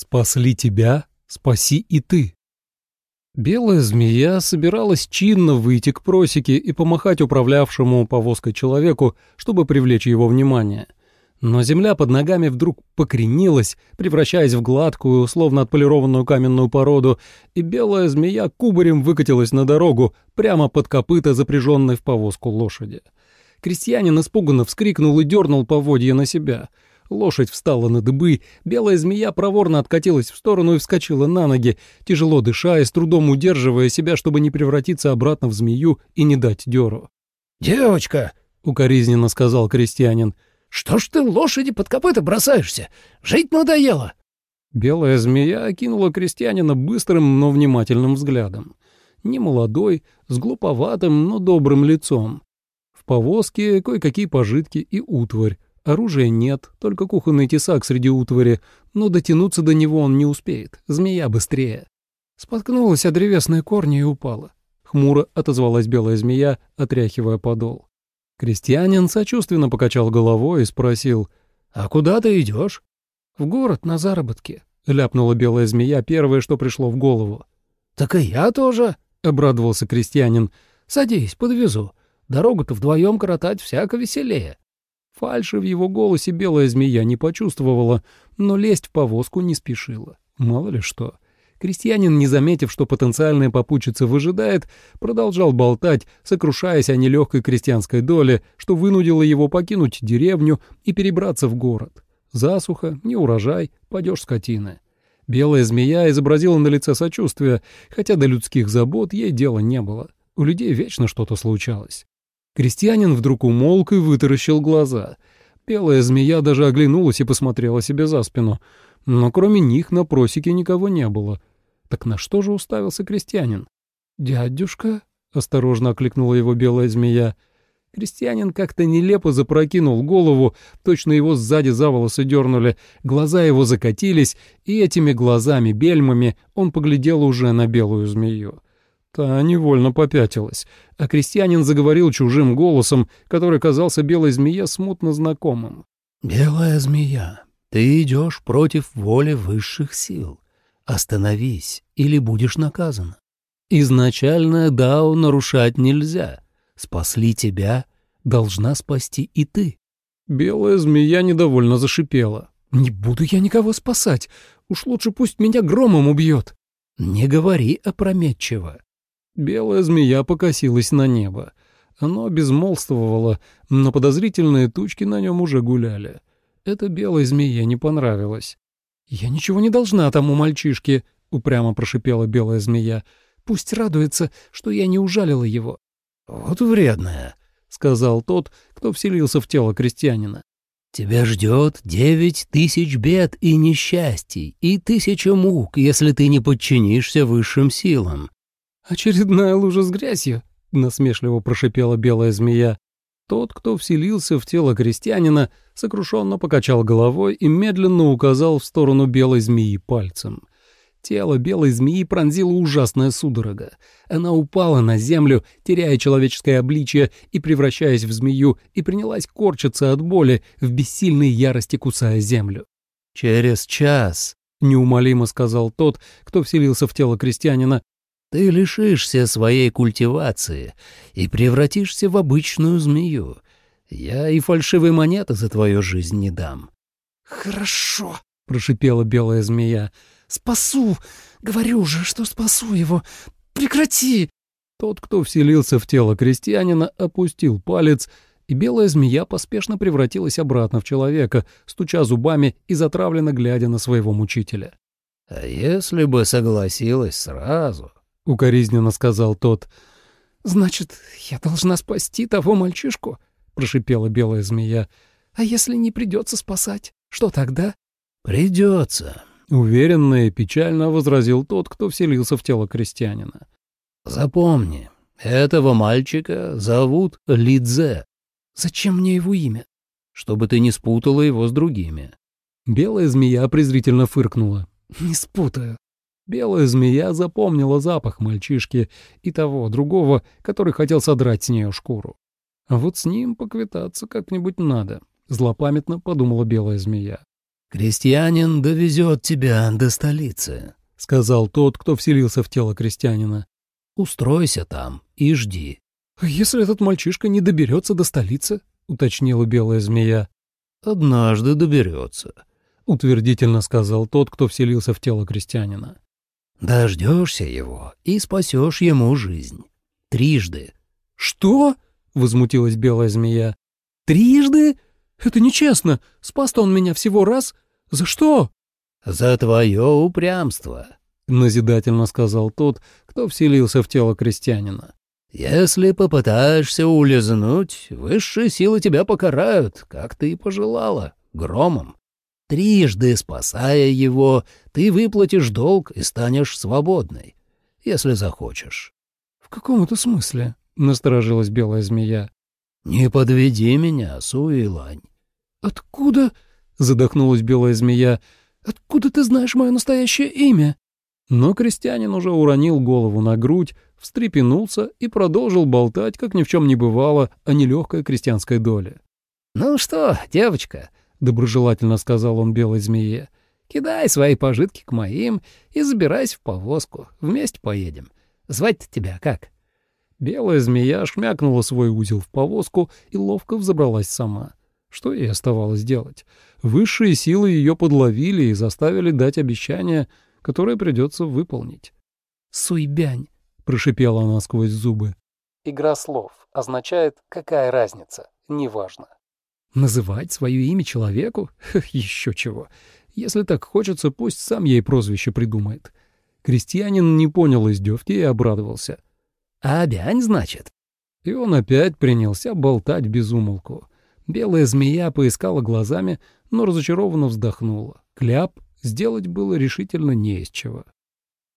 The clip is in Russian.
Спасли тебя, спаси и ты. Белая змея собиралась чинно выйти к просеке и помахать управлявшему повозкой человеку, чтобы привлечь его внимание. Но земля под ногами вдруг покренилась, превращаясь в гладкую, словно отполированную каменную породу, и белая змея кубарем выкатилась на дорогу, прямо под копыта запряженной в повозку лошади. Крестьянин испуганно вскрикнул и дернул поводья на себя. Лошадь встала на дыбы, белая змея проворно откатилась в сторону и вскочила на ноги, тяжело дыша и с трудом удерживая себя, чтобы не превратиться обратно в змею и не дать дёру. «Девочка!» — укоризненно сказал крестьянин — что ж ты лошади под копыта бросаешься? Жить надоело!» Белая змея окинула крестьянина быстрым, но внимательным взглядом. Не молодой, с глуповатым, но добрым лицом. В повозке кое-какие пожитки и утварь. Оружия нет, только кухонный тесак среди утвари, но дотянуться до него он не успеет, змея быстрее. Споткнулась о древесные корни и упала. Хмуро отозвалась белая змея, отряхивая подол. Крестьянин сочувственно покачал головой и спросил, «А куда ты идешь?» «В город на заработки», — ляпнула белая змея первое, что пришло в голову. «Так и я тоже», — обрадовался крестьянин. «Садись, подвезу. Дорогу-то вдвоем коротать всяко веселее». Фальши в его голосе белая змея не почувствовала, но лезть в повозку не спешила. Мало ли что. Крестьянин, не заметив, что потенциальная попутчица выжидает, продолжал болтать, сокрушаясь о нелегкой крестьянской доле, что вынудило его покинуть деревню и перебраться в город. Засуха, неурожай, падеж скотины. Белая змея изобразила на лице сочувствие, хотя до людских забот ей дела не было. У людей вечно что-то случалось. Крестьянин вдруг умолк и вытаращил глаза. Белая змея даже оглянулась и посмотрела себе за спину. Но кроме них на просеке никого не было. Так на что же уставился крестьянин? «Дядюшка?» — осторожно окликнула его белая змея. Крестьянин как-то нелепо запрокинул голову, точно его сзади за волосы дернули, глаза его закатились, и этими глазами-бельмами он поглядел уже на белую змею. Та невольно попятилась, а крестьянин заговорил чужим голосом, который казался белой змее смутно знакомым. «Белая змея, ты идешь против воли высших сил. Остановись, или будешь наказан. Изначальное дао нарушать нельзя. Спасли тебя, должна спасти и ты. Белая змея недовольно зашипела. «Не буду я никого спасать. Уж лучше пусть меня громом убьет». «Не говори опрометчиво». Белая змея покосилась на небо. Оно безмолвствовало, но подозрительные тучки на нем уже гуляли. Это белой змее не понравилось. «Я ничего не должна тому мальчишке», — упрямо прошипела белая змея. «Пусть радуется, что я не ужалила его». «Вот вредная», — сказал тот, кто вселился в тело крестьянина. «Тебя ждет девять тысяч бед и несчастий, и тысяча мук, если ты не подчинишься высшим силам». «Очередная лужа с грязью», — насмешливо прошипела белая змея. Тот, кто вселился в тело крестьянина, сокрушенно покачал головой и медленно указал в сторону белой змеи пальцем. Тело белой змеи пронзила ужасная судорога. Она упала на землю, теряя человеческое обличие и превращаясь в змею, и принялась корчиться от боли, в бессильной ярости кусая землю. «Через час», — неумолимо сказал тот, кто вселился в тело крестьянина, ты лишишься своей культивации и превратишься в обычную змею. Я и фальшивой монеты за твою жизнь не дам». «Хорошо», — прошипела белая змея. «Спасу! Говорю же, что спасу его! Прекрати!» Тот, кто вселился в тело крестьянина, опустил палец, и белая змея поспешно превратилась обратно в человека, стуча зубами и затравленно глядя на своего мучителя. «А если бы согласилась сразу, — укоризненно сказал тот. «Значит, я должна спасти того мальчишку?» — прошипела белая змея. «А если не придется спасать, что тогда?» «Придется», — уверенно и печально возразил тот, кто вселился в тело крестьянина. «Запомни, этого мальчика зовут Лидзе». «Зачем мне его имя?» «Чтобы ты не спутала его с другими». Белая змея презрительно фыркнула. «Не спутаю. Белая змея запомнила запах мальчишки и того, другого, который хотел содрать с нее шкуру. Вот с ним поквитаться как-нибудь надо, злопамятно подумала белая змея. «Крестьянин довезет тебя до столицы», — сказал тот, кто вселился в тело крестьянина. «Устройся там и жди». «А если этот мальчишка не доберется до столицы?» — уточнила белая змея. «Однажды доберется», — утвердительно сказал тот, кто вселился в тело крестьянина. «Дождешься его и спасешь ему жизнь. Трижды». «Что?» — возмутилась белая змея. «Трижды? Это нечестно. Спас-то он меня всего раз. За что?» «За твое упрямство», — назидательно сказал тот, кто вселился в тело крестьянина. «Если попытаешься улизнуть, высшие силы тебя покарают, как ты и пожелала, громом. Трижды спасая его, ты выплатишь долг и станешь свободной, если захочешь». «В каком это смысле?» — насторожилась белая змея. «Не подведи меня, Суилань». «Откуда?» — задохнулась белая змея. «Откуда ты знаешь мое настоящее имя?» Но крестьянин уже уронил голову на грудь, встрепенулся и продолжил болтать, как ни в чем не бывало, о нелегкой крестьянской доле. «Ну что, девочка», — доброжелательно сказал он белой змее, — «кидай свои пожитки к моим и забирайся в повозку, вместе поедем. Звать-то тебя как?» Белая змея шмякнула свой узел в повозку и ловко взобралась сама. Что ей оставалось делать? Высшие силы ее подловили и заставили дать обещание, которое придется выполнить. «Суйбянь», — прошипела она сквозь зубы. Игра слов означает «какая разница?» Неважно. Называть свое имя человеку? Еще чего. Если так хочется, пусть сам ей прозвище придумает. Крестьянин не понял издевки и обрадовался. «А бянь, значит?» И он опять принялся болтать без умолку. Белая змея поискала глазами, но разочарованно вздохнула. Кляп сделать было решительно не из чего.